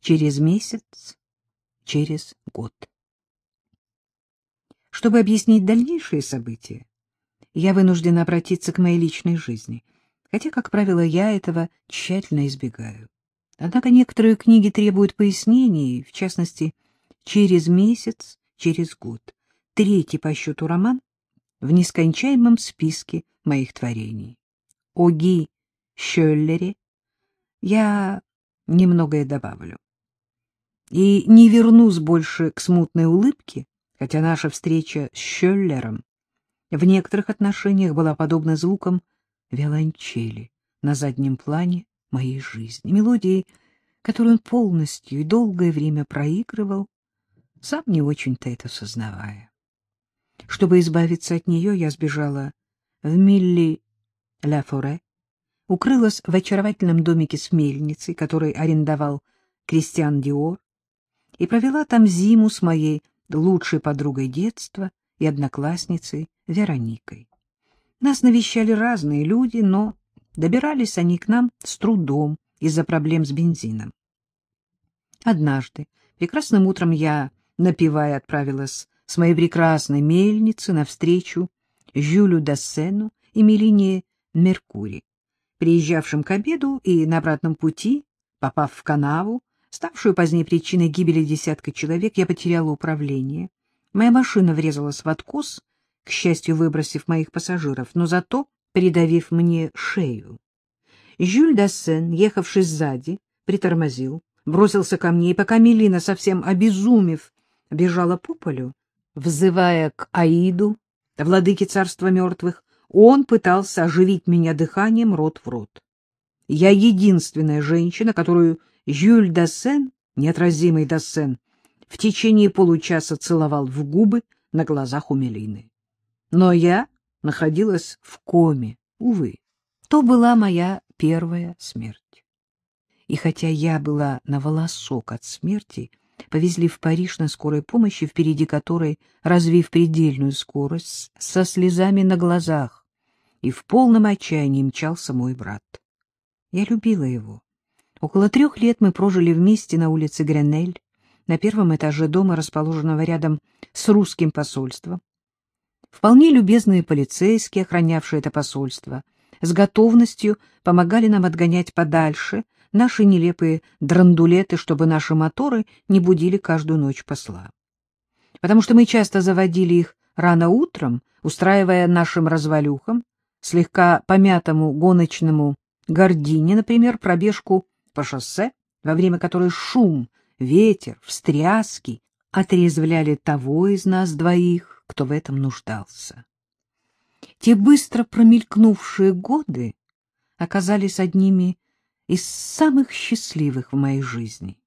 через месяц, через год. Чтобы объяснить дальнейшие события, я вынуждена обратиться к моей личной жизни, хотя, как правило, я этого тщательно избегаю. Однако некоторые книги требуют пояснений, в частности, через месяц, через год. Третий по счету роман в нескончаемом списке моих творений. О Ги Шеллере я немногое добавлю. И не вернусь больше к смутной улыбке, хотя наша встреча с Шеллером в некоторых отношениях была подобна звукам виолончели на заднем плане моей жизни, мелодии, которую он полностью и долгое время проигрывал, сам не очень-то это сознавая. Чтобы избавиться от нее, я сбежала в Милли-Ля-Форе, укрылась в очаровательном домике с мельницей, который арендовал Кристиан Диор, и провела там зиму с моей лучшей подругой детства и одноклассницей Вероникой. Нас навещали разные люди, но добирались они к нам с трудом из-за проблем с бензином. Однажды, прекрасным утром я, напевая, отправилась с моей прекрасной мельницы навстречу Жюлю Дассену и Мелине Меркури, приезжавшим к обеду и на обратном пути, попав в канаву, ставшую поздней причиной гибели десятка человек, я потеряла управление. Моя машина врезалась в откос, к счастью, выбросив моих пассажиров, но зато придавив мне шею. Жюль Дассен, ехавший сзади, притормозил, бросился ко мне, и пока Мелина, совсем обезумев, бежала по полю, взывая к Аиду, владыке царства мертвых, он пытался оживить меня дыханием рот в рот. Я единственная женщина, которую Жюль Дассен, неотразимый Дассен, в течение получаса целовал в губы на глазах у Мелины. Но я находилась в коме, увы. То была моя первая смерть. И хотя я была на волосок от смерти, повезли в Париж на скорой помощи, впереди которой, развив предельную скорость, со слезами на глазах, и в полном отчаянии мчался мой брат. Я любила его. Около трех лет мы прожили вместе на улице Гренель, на первом этаже дома, расположенного рядом с русским посольством. Вполне любезные полицейские, охранявшие это посольство, с готовностью помогали нам отгонять подальше наши нелепые драндулеты, чтобы наши моторы не будили каждую ночь посла. Потому что мы часто заводили их рано утром, устраивая нашим развалюхам, слегка помятому гоночному гордине, например, пробежку по шоссе, во время которой шум, ветер, встряски отрезвляли того из нас двоих, кто в этом нуждался. Те быстро промелькнувшие годы оказались одними из самых счастливых в моей жизни.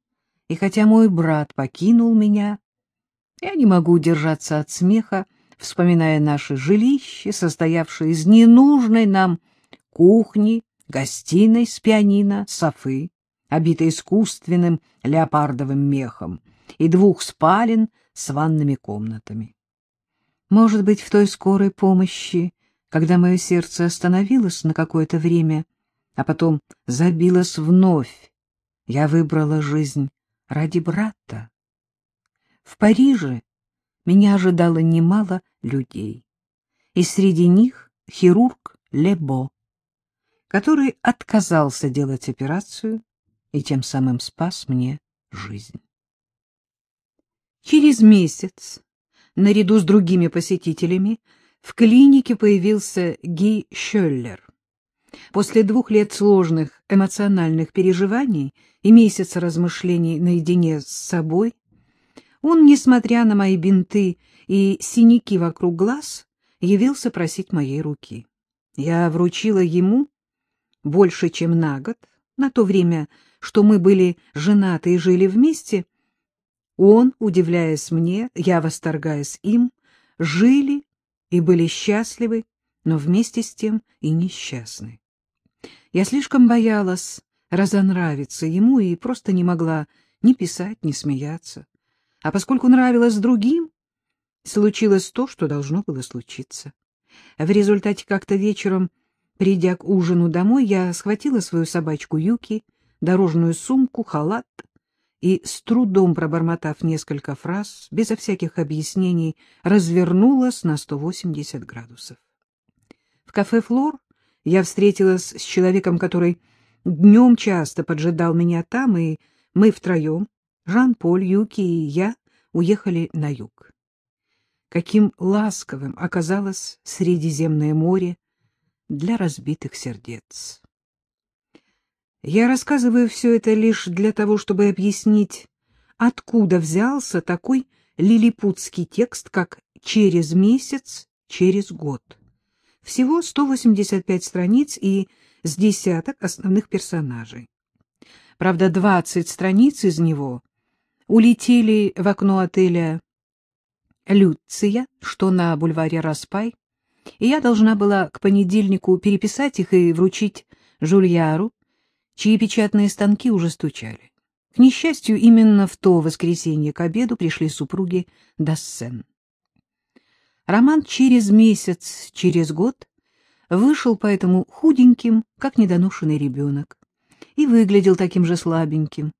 И хотя мой брат покинул меня, я не могу удержаться от смеха, вспоминая наше жилище, состоявшее из ненужной нам кухни, гостиной с пианино, софы, обитой искусственным леопардовым мехом, и двух спален с ванными комнатами. Может быть, в той скорой помощи, когда мое сердце остановилось на какое-то время, а потом забилось вновь, я выбрала жизнь ради брата. В Париже меня ожидало немало людей, и среди них хирург Лебо, который отказался делать операцию и тем самым спас мне жизнь. Через месяц, наряду с другими посетителями, в клинике появился Ги Шеллер. После двух лет сложных эмоциональных переживаний и месяца размышлений наедине с собой, он, несмотря на мои бинты и синяки вокруг глаз, явился просить моей руки. Я вручила ему больше, чем на год, на то время, что мы были женаты и жили вместе, он, удивляясь мне, я восторгаясь им, жили и были счастливы, но вместе с тем и несчастны. Я слишком боялась разонравиться ему и просто не могла ни писать, ни смеяться. А поскольку нравилось другим, случилось то, что должно было случиться. В результате как-то вечером, придя к ужину домой, я схватила свою собачку Юки, дорожную сумку, халат и, с трудом пробормотав несколько фраз, безо всяких объяснений, развернулась на 180 градусов. В кафе «Флор» я встретилась с человеком, который днем часто поджидал меня там, и мы втроем, Жан-Поль, Юки и я, уехали на юг. Каким ласковым оказалось Средиземное море для разбитых сердец. Я рассказываю все это лишь для того, чтобы объяснить, откуда взялся такой лилипутский текст, как «Через месяц, через год». Всего 185 страниц и с десяток основных персонажей. Правда, 20 страниц из него улетели в окно отеля «Люция», что на бульваре Распай, и я должна была к понедельнику переписать их и вручить Жульяру, чьи печатные станки уже стучали. К несчастью, именно в то воскресенье к обеду пришли супруги Дассен. Роман через месяц, через год вышел поэтому худеньким, как недоношенный ребенок, и выглядел таким же слабеньким.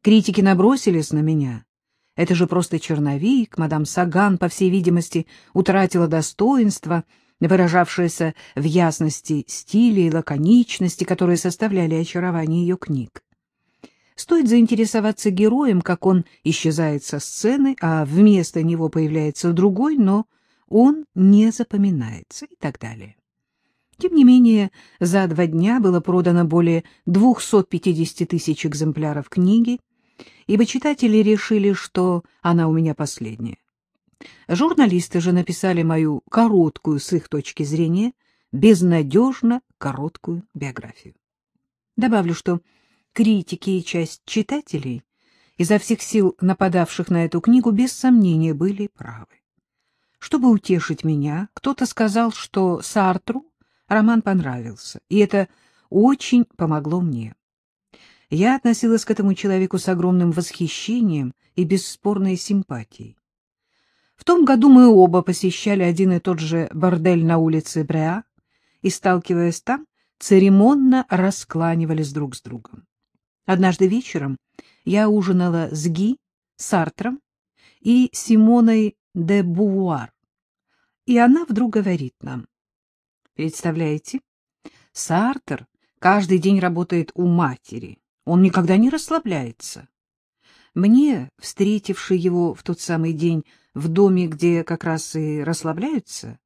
Критики набросились на меня. Это же просто черновик, мадам Саган, по всей видимости, утратила достоинство — выражавшаяся в ясности стиля и лаконичности, которые составляли очарование ее книг. Стоит заинтересоваться героем, как он исчезает со сцены, а вместо него появляется другой, но он не запоминается и так далее. Тем не менее, за два дня было продано более 250 тысяч экземпляров книги, ибо читатели решили, что она у меня последняя. Журналисты же написали мою короткую, с их точки зрения, безнадежно короткую биографию. Добавлю, что критики и часть читателей, изо всех сил нападавших на эту книгу, без сомнения были правы. Чтобы утешить меня, кто-то сказал, что Сартру роман понравился, и это очень помогло мне. Я относилась к этому человеку с огромным восхищением и бесспорной симпатией. В том году мы оба посещали один и тот же бордель на улице Бреа и, сталкиваясь там, церемонно раскланивались друг с другом. Однажды вечером я ужинала с Ги, Сартром и Симоной де Бувуар, и она вдруг говорит нам, представляете, Сартр каждый день работает у матери, он никогда не расслабляется. Мне, встретивший его в тот самый день в доме, где как раз и расслабляются,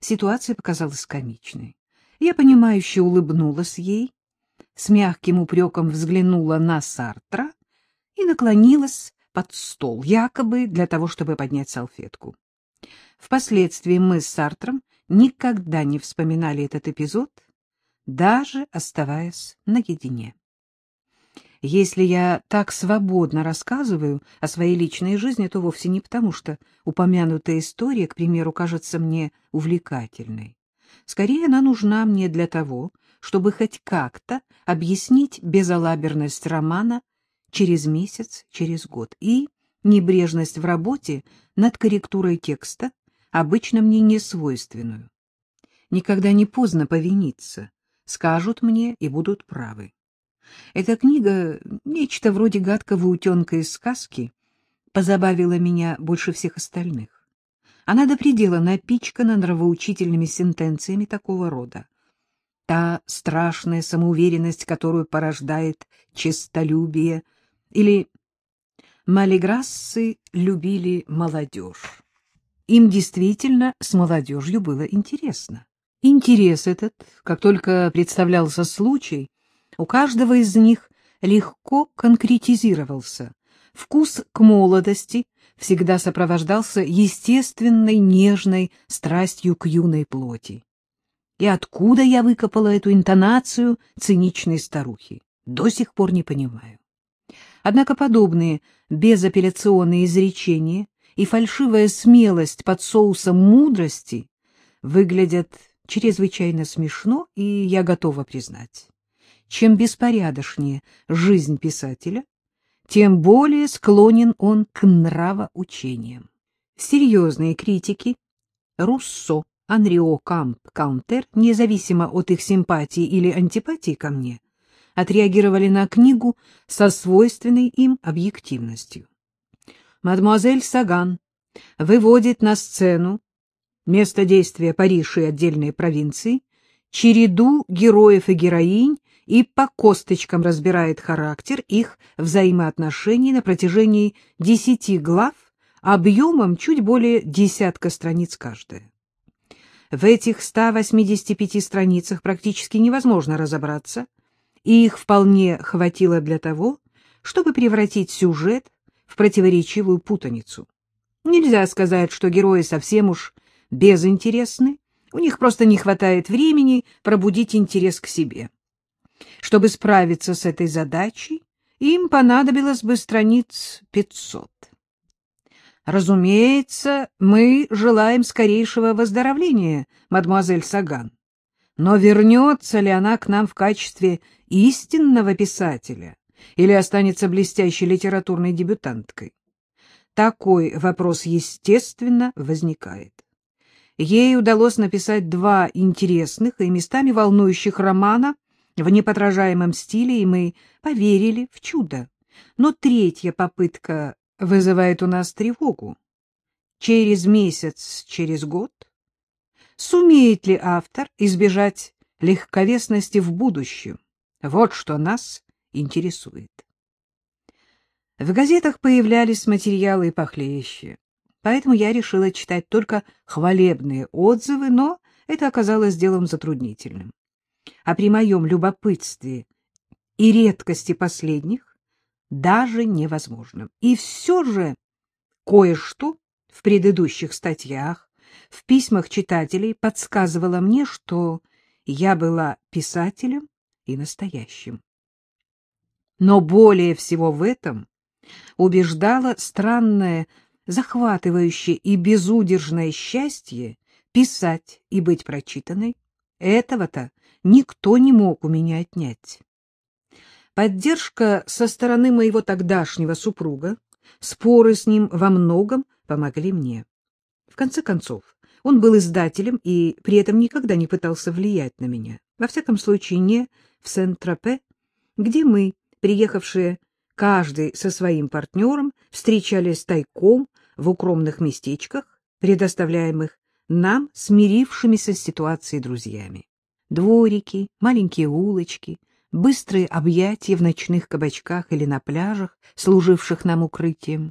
ситуация показалась комичной. Я понимающе улыбнулась ей, с мягким упреком взглянула на Сартра и наклонилась под стол, якобы для того, чтобы поднять салфетку. Впоследствии мы с Сартром никогда не вспоминали этот эпизод, даже оставаясь наедине. Если я так свободно рассказываю о своей личной жизни, то вовсе не потому, что упомянутая история, к примеру, кажется мне увлекательной. Скорее, она нужна мне для того, чтобы хоть как-то объяснить безалаберность романа через месяц, через год и небрежность в работе над корректурой текста, обычно мне не свойственную. Никогда не поздно повиниться, скажут мне и будут правы. Эта книга, нечто вроде гадкого утенка из сказки, позабавила меня больше всех остальных. Она до предела напичкана нравоучительными сентенциями такого рода. Та страшная самоуверенность, которую порождает честолюбие, или малиграссы любили молодежь. Им действительно с молодежью было интересно. Интерес этот, как только представлялся случай, у каждого из них легко конкретизировался. Вкус к молодости всегда сопровождался естественной нежной страстью к юной плоти. И откуда я выкопала эту интонацию циничной старухи, до сих пор не понимаю. Однако подобные безапелляционные изречения и фальшивая смелость под соусом мудрости выглядят чрезвычайно смешно, и я готова признать чем беспорядочнее жизнь писателя, тем более склонен он к нравоучениям. Серьезные критики Руссо, Анрио, Камп, Каунтер, независимо от их симпатии или антипатии ко мне, отреагировали на книгу со свойственной им объективностью. Мадемуазель Саган выводит на сцену место действия Париж и отдельные провинции, череду героев и героинь и по косточкам разбирает характер их взаимоотношений на протяжении десяти глав объемом чуть более десятка страниц каждая. В этих 185 страницах практически невозможно разобраться, и их вполне хватило для того, чтобы превратить сюжет в противоречивую путаницу. Нельзя сказать, что герои совсем уж безинтересны, у них просто не хватает времени пробудить интерес к себе. Чтобы справиться с этой задачей, им понадобилось бы страниц 500. Разумеется, мы желаем скорейшего выздоровления, мадемуазель Саган. Но вернется ли она к нам в качестве истинного писателя или останется блестящей литературной дебютанткой? Такой вопрос, естественно, возникает. Ей удалось написать два интересных и местами волнующих романа в неподражаемом стиле, и мы поверили в чудо. Но третья попытка вызывает у нас тревогу. Через месяц, через год? Сумеет ли автор избежать легковесности в будущем? Вот что нас интересует. В газетах появлялись материалы похлеще, поэтому я решила читать только хвалебные отзывы, но это оказалось делом затруднительным. А при моем любопытстве и редкости последних даже невозможным. И все же кое-что в предыдущих статьях, в письмах читателей подсказывало мне, что я была писателем и настоящим. Но более всего в этом убеждало странное, захватывающее и безудержное счастье писать и быть прочитанной. Этого-то никто не мог у меня отнять. Поддержка со стороны моего тогдашнего супруга, споры с ним во многом помогли мне. В конце концов, он был издателем и при этом никогда не пытался влиять на меня. Во всяком случае, не в Сент-Тропе, где мы, приехавшие каждый со своим партнером, встречались тайком в укромных местечках, предоставляемых нам смирившимися с ситуацией друзьями. Дворики, маленькие улочки, быстрые объятия в ночных кабачках или на пляжах, служивших нам укрытием.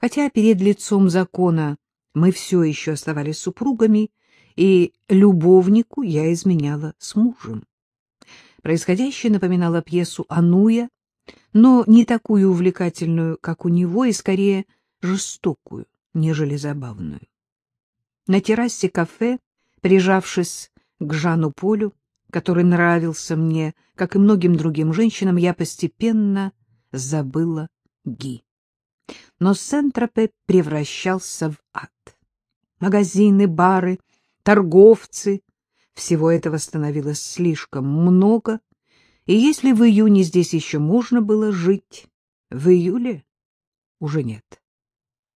Хотя перед лицом закона мы все еще оставались супругами, и любовнику я изменяла с мужем. Происходящее напоминало пьесу Ануя, но не такую увлекательную, как у него, и скорее жестокую, нежели забавную. На террасе кафе, прижавшись к Жану Полю, который нравился мне, как и многим другим женщинам, я постепенно забыла Ги. Но Сент-Тропе превращался в ад. Магазины, бары, торговцы — всего этого становилось слишком много, и если в июне здесь еще можно было жить, в июле уже нет.